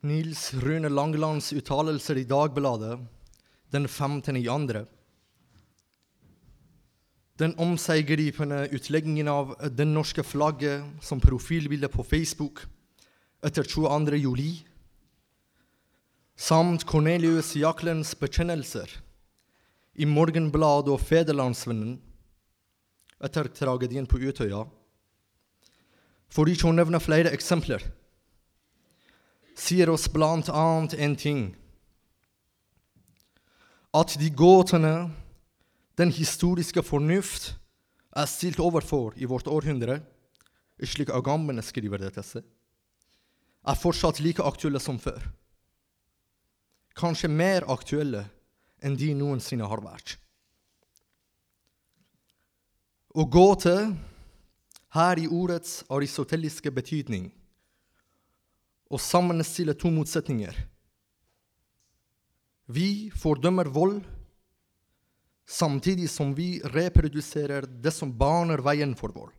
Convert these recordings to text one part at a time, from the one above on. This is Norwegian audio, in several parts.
Nils Rune Langelands uttalelser i Dagbladet den 15. i andre. Den omseggripende utleggingen av det norske flagget som profilbilde på Facebook etter 22. juli, samt Cornelius Jaklens bekjennelser i Morgenbladet og Federlandsvennen etter tragedien på Utøya, for ikke å nevne flere eksempler, sier oss annet en ting. At de gåtene den historiske fornuft er stilt overfor i vårt århundre, slik agambene skriver dette, er fortsatt like aktuelle som før. Kanskje mer aktuelle enn de noensinne har vært. Å gåte her i ordets aristoteliske betydning og sammenstille to motsetninger. Vi fordømmer vold samtidig som vi reproduserer det som baner veien for vold.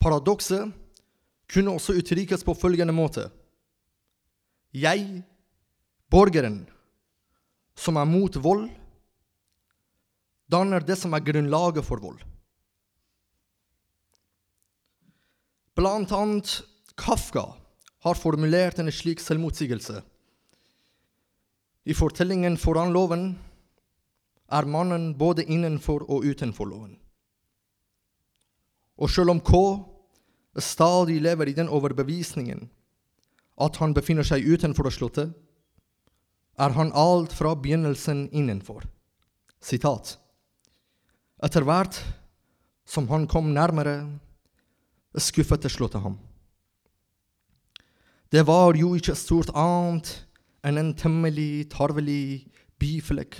Paradokset kunne også uttrykkes på følgende måte. Jeg, borgeren, som er mot vold, danner det som er grunnlaget for vold. Blant annet Kafka har formulert en slik selvmotsigelse. I fortellingen Foran loven er mannen både innenfor og utenfor loven. Og selv om K stadig lever i den overbevisningen at han befinner seg utenfor slottet, er han alt fra begynnelsen innenfor. Sitat. Etter hvert som han kom nærmere, skuffet slottet ham. Det var jo ikke stort annet enn en temmelig tarvelig byflekk,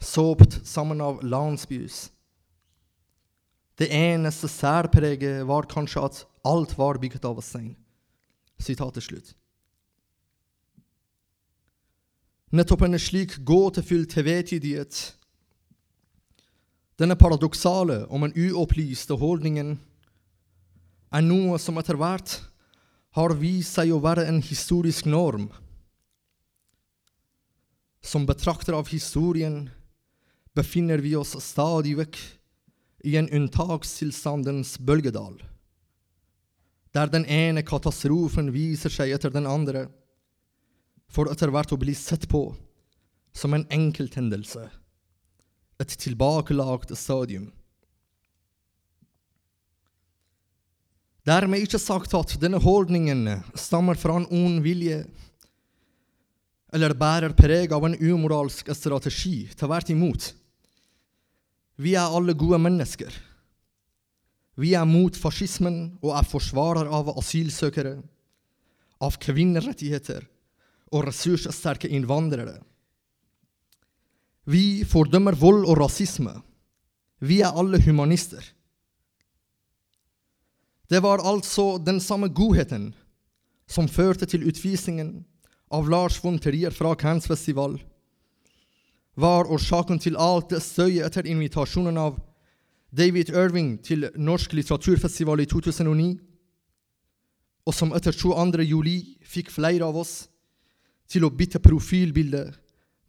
såpt sammen av landsbys. Det eneste særpreget var kanskje at alt var bygget av stein. Sitatet slutt. Nettopp en slik gåtefull tvetydighet, denne paradoksale om en uopplyste holdningen, er noe som etter hvert har vist seg å være en historisk norm. Som betrakter av historien befinner vi oss stadig vekk i en unntakstilstandens bølgedal, der den ene katastrofen viser seg etter den andre, for etter hvert å bli sett på som en enkelthendelse, et tilbakelagt stadium. Dermed ikke sagt at denne holdningen stammer fra en ond vilje eller bærer preg av en umoralsk strategi. Tvert imot. Vi er alle gode mennesker. Vi er mot fascismen og er forsvarer av asylsøkere, av kvinnerettigheter og ressurssterke innvandrere. Vi fordømmer vold og rasisme. Vi er alle humanister. Det var altså den samme godheten som førte til utvisningen av Lars von Terrier fra Cannes Festival, var årsaken til alt det støyet etter invitasjonen av David Irving til Norsk litteraturfestival i 2009, og som etter 22. juli fikk flere av oss til å bytte profilbilde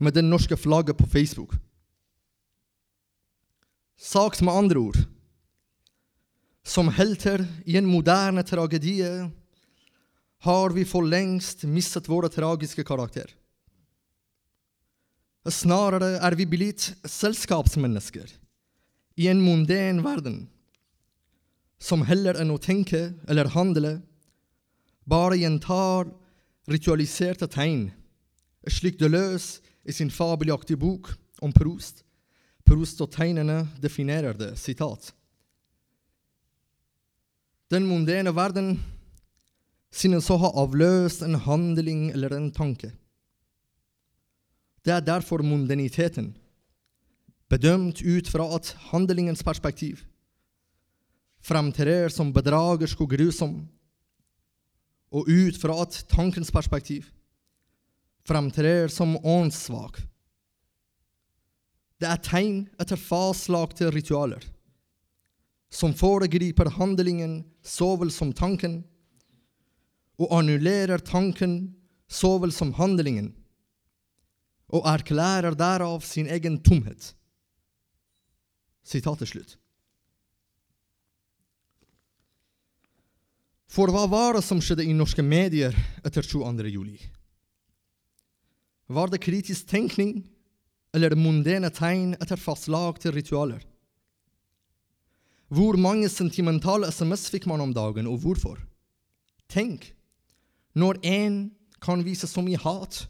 med det norske flagget på Facebook. Sagt med andre ord som helter i en moderne tragedie har vi for lengst mistet våre tragiske karakter. Snarere er vi blitt selskapsmennesker i en monden verden, som heller enn å tenke eller handle, bare gjentar ritualiserte tegn, slik det løs i sin fabelaktige bok om Proust, Proust og tegnene definerer det, sitat. Den mondene verden synes å ha avløst en handling eller en tanke. Det er derfor moderniteten, bedømt ut fra at handlingens perspektiv, fremtrer som bedragersk og grusom, og ut fra at tankens perspektiv fremtrer som åndssvak. Det er tegn etter fastlagte ritualer som foregriper handlingen så vel som tanken, og annullerer tanken så vel som handlingen, og erklærer derav sin egen tomhet. Sitatet slutt. For hva var det som skjedde i norske medier etter 22. juli? Var det kritisk tenkning eller mundene tegn etter fastlagte ritualer? Hvor mange sentimentale SMS fikk man om dagen, og hvorfor? Tenk, når én kan vise så mye hat,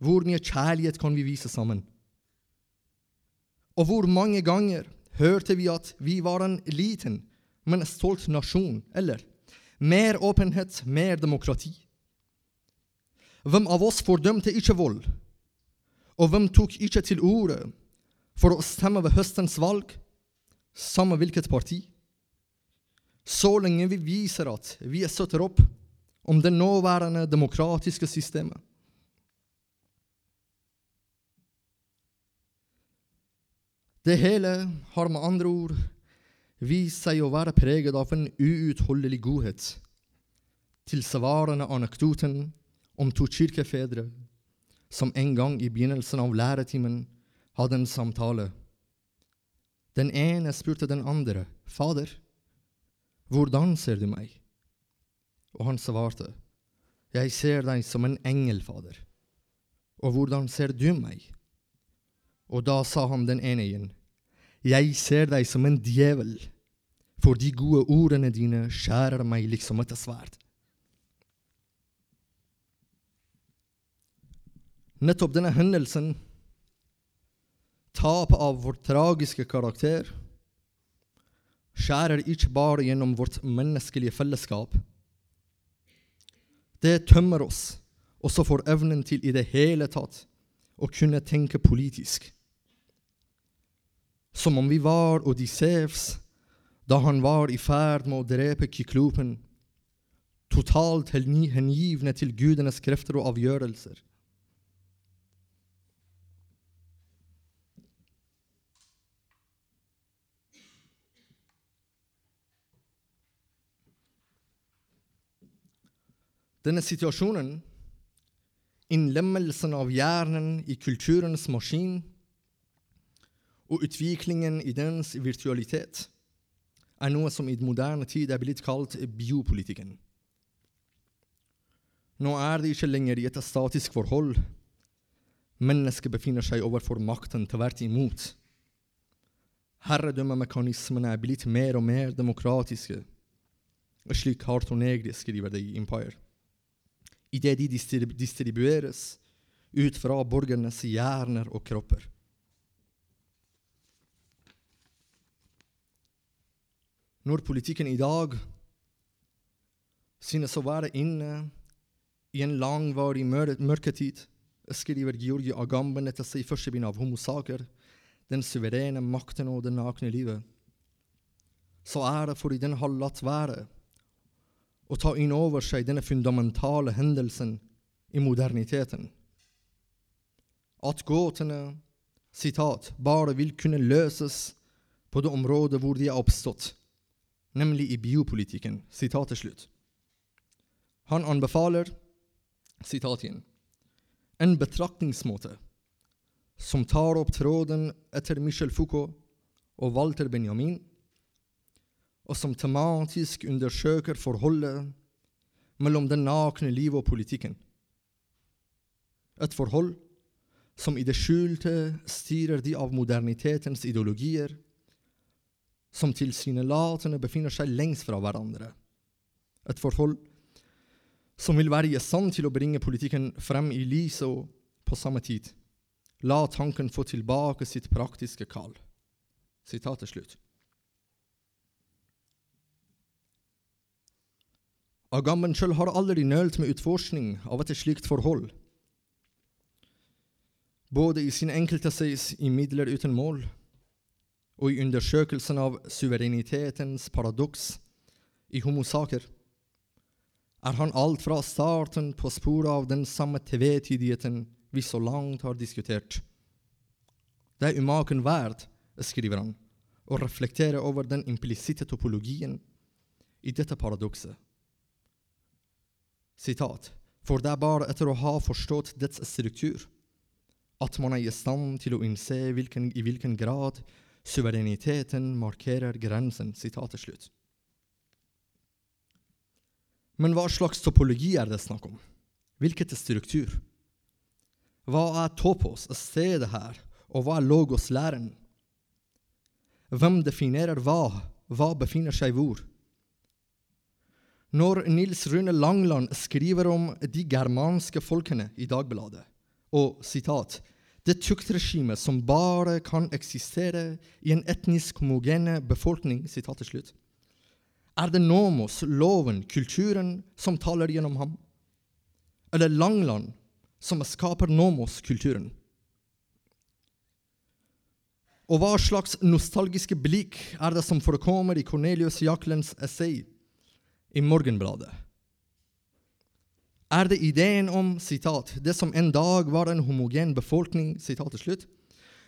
hvor mye kjærlighet kan vi vise sammen? Og hvor mange ganger hørte vi at vi var en liten, men stolt nasjon, eller mer åpenhet, mer demokrati? Hvem av oss fordømte ikke vold? Og hvem tok ikke til orde for å stemme ved høstens valg, samme hvilket parti? Så lenge vi viser at vi støtter opp om det nåværende demokratiske systemet. Det hele har med andre ord vist seg å være preget av en uutholdelig godhet, tilsvarende anekdoten om to kirkefedre som en gang i begynnelsen av læretimen hadde en samtale. Den ene spurte den andre, 'Fader, hvordan ser du meg?' Og han svarte, 'Jeg ser deg som en engel, Fader.' 'Og hvordan ser du meg?' Og da sa han den ene igjen, 'Jeg ser deg som en djevel, for de gode ordene dine skjærer meg liksom et sverd.' Nettopp denne hendelsen, tapet av vår tragiske karakter, skjærer ikke bare gjennom vårt menneskelige fellesskap. Det tømmer oss også for evnen til i det hele tatt å kunne tenke politisk. Som om vi var Odyssevs da han var i ferd med å drepe kyklopen, totalt hengivne til gudenes krefter og avgjørelser. Denne situasjonen, innlemmelsen av hjernen i kulturens maskin og utviklingen i dens virtualitet, er noe som i moderne tid er blitt kalt biopolitikken. Nå er det ikke lenger i et statisk forhold. Mennesket befinner seg overfor makten, tvert imot. Herredømmemekanismene er blitt mer og mer demokratiske, slik Harton Egri skriver det i Empire idet de distribueres ut fra borgernes hjerner og kropper. Når politikken i dag synes å være inne i en langvarig mørketid, skriver Georgi Agamben etter seg i første bind av Homosaker, den suverene makten og det nakne livet, så er det fordi den har latt være å ta inn over seg denne fundamentale hendelsen i moderniteten. At gåtene citat, bare vil kunne løses på det området hvor de er oppstått, nemlig i biopolitikken. Sitatet slutt. Han anbefaler sitat igjen, en betraktningsmåte som tar opp tråden etter Michel Foucault og Walter Benjamin, og som tematisk undersøker forholdet mellom det nakne livet og politikken. Et forhold som i det skjulte styrer de av modernitetens ideologier, som tilsynelatende befinner seg lengst fra hverandre. Et forhold som vil være i stand til å bringe politikken frem i lyset og på samme tid la tanken få tilbake sitt praktiske kall. Sitatet slutt. Agamben sjøl har aldri nølt med utforskning av et slikt forhold. Både i sin enkelte seis i Midler uten mål og i undersøkelsen av suverenitetens paradoks i homosaker, er han alt fra starten på sporet av den samme tvetydigheten vi så langt har diskutert. Det er umaken verd, skriver han, å reflektere over den implisitte topologien i dette paradokset Sitat. For det er bare etter å ha forstått dets struktur at man er i stand til å innse hvilken, i hvilken grad suvereniteten markerer grensen. Slutt. Men hva slags topologi er det snakk om? Hvilket struktur? Hva er topos, stedet her, og hva er logos-læren? Hvem definerer hva? Hva befinner seg hvor? Når Nils Rune Langland skriver om de germanske folkene i Dagbladet, og sitat det tuktregimet som bare kan eksistere i en etnisk homogene befolkning, sitatet slutt, er det nomos, loven, kulturen, som taler gjennom ham? Eller Langland, som skaper nomos-kulturen? Og hva slags nostalgiske blikk er det som forekommer i Cornelius Jaklens essay i Morgenbladet? Er det ideen om citat, det som en dag var en homogen befolkning, sitatet slutt,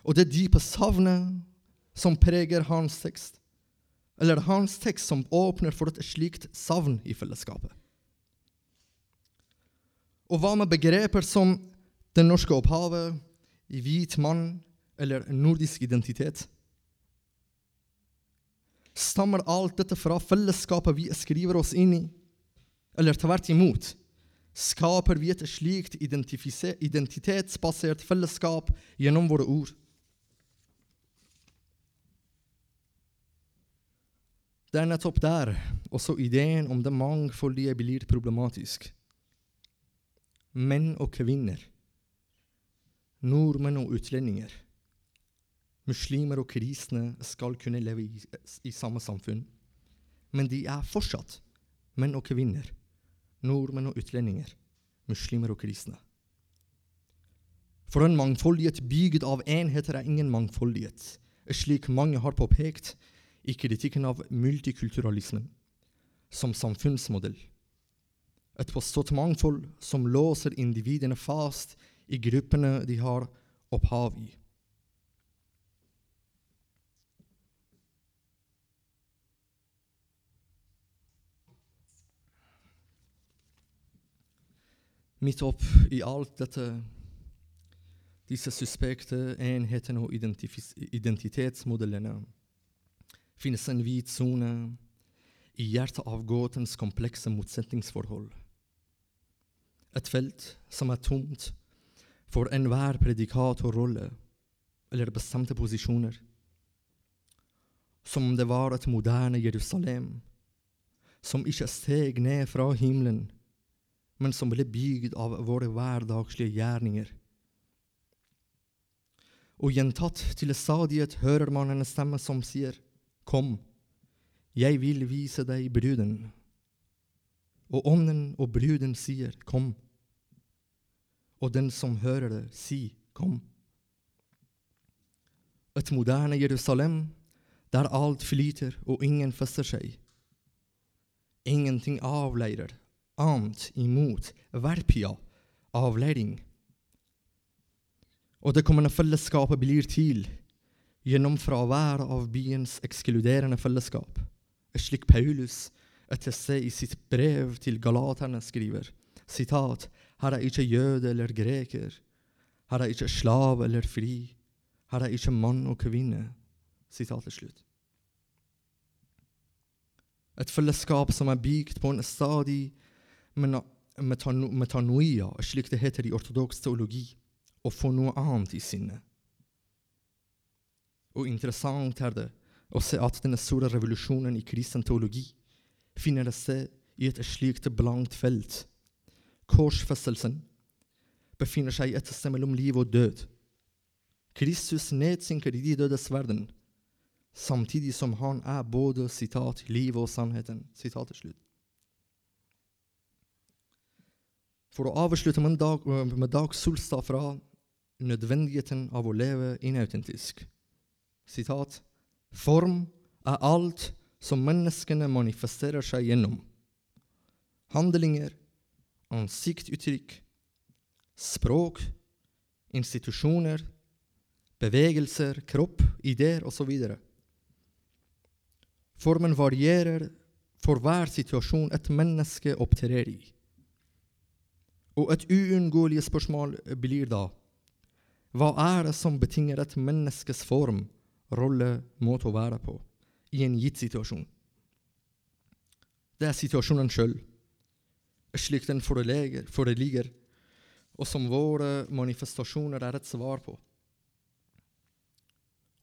og det dype savnet som preger hans tekst? Eller hans tekst som åpner for et slikt savn i fellesskapet? Og hva med begreper som det norske opphavet, hvit mann, eller nordisk identitet? Stammer alt dette fra fellesskapet vi skriver oss inn i? Eller tvert imot? Skaper vi et slikt identitetsbasert fellesskap gjennom våre ord? Det er nettopp der også ideen om det mangfoldige blir problematisk. Menn og kvinner, nordmenn og utlendinger muslimer og kristne skal kunne leve i, i, samme samfunn. Men de er fortsatt menn og kvinner, nordmenn og utlendinger, muslimer og kristne. For en mangfoldighet bygd av enheter er ingen mangfoldighet, slik mange har påpekt i kritikken av multikulturalismen som samfunnsmodell. Et påstått mangfold som låser individene fast i gruppene de har opphav i. Midt opp i alt dette, disse suspekte enhetene og identitetsmodellene, finnes en hvit sone i hjertet av gåtens komplekse motsetningsforhold. Et felt som er tomt for enhver predikat og rolle eller bestemte posisjoner. Som om det var et moderne Jerusalem som ikke steg ned fra himmelen men som ble bygd av våre hverdagslige gjerninger. Og gjentatt til stadighet hører man en stemme som sier, Kom, jeg vil vise deg bruden. Og ånden og bruden sier, Kom. Og den som hører det, si, Kom. Et moderne Jerusalem der alt flyter og ingen fester seg. Ingenting avleirer, annet imot verpia avlæring. Og det kommende fellesskapet blir til gjennom fravær av byens ekskluderende fellesskap, slik Paulus etter seg i sitt brev til galaterne skriver. Sitat, her er ikke jøde eller greker, her er ikke slav eller fri, her er ikke mann og kvinne. Sitatet slutt. Et fellesskap som er bygd på en stadig metanoia, slik det heter i ortodoks teologi, å få noe annet i sinnet. Og interessant er det å se at denne store revolusjonen i kristen teologi finner seg i et slikt blankt felt. Korsfestelsen befinner seg et sted mellom liv og død. Kristus nedsynker i de dødes verden, samtidig som han er både sitat, liv og sannheten. Sitatet slutt. For å avslutte med, dag, med Dag Solstad fra 'Nødvendigheten av å leve inautentisk'. Sitat. Form er alt som menneskene manifesterer seg gjennom. Handlinger, ansiktuttrykk, språk, institusjoner, bevegelser, kropp, ideer osv. Formen varierer for hver situasjon et menneske opptrer i. Og et uunngåelig spørsmål blir da hva er det som betinger et menneskes form, rolle, måte å være på, i en gitt situasjon? Det er situasjonen sjøl, slik den foreligger, og som våre manifestasjoner er et svar på.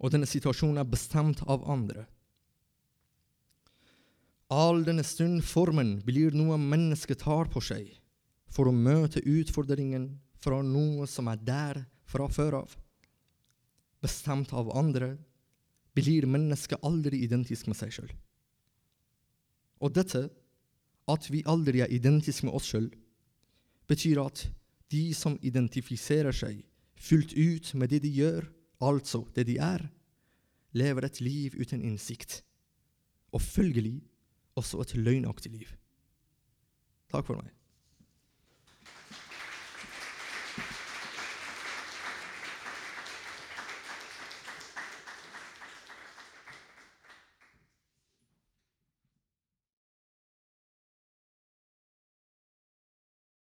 Og denne situasjonen er bestemt av andre. All denne stund formen blir noe mennesket tar på seg for å møte utfordringen fra noe som er der fra før av. Bestemt av andre blir mennesket aldri identisk med seg sjøl. Og dette, at vi aldri er identisk med oss sjøl, betyr at de som identifiserer seg fullt ut med det de gjør, altså det de er, lever et liv uten innsikt, og følgelig også et løgnaktig liv. Takk for meg.